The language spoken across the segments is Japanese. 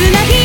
つなぎ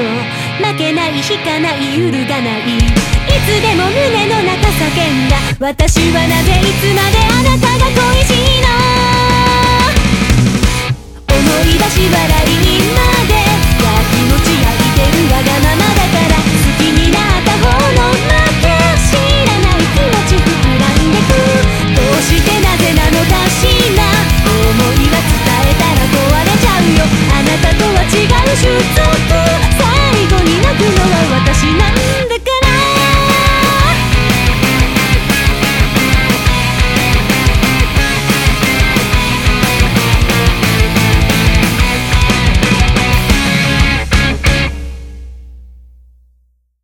ょう。負けない引かない揺るがない。いつでも胸の中叫んだ。私はなぜいつまで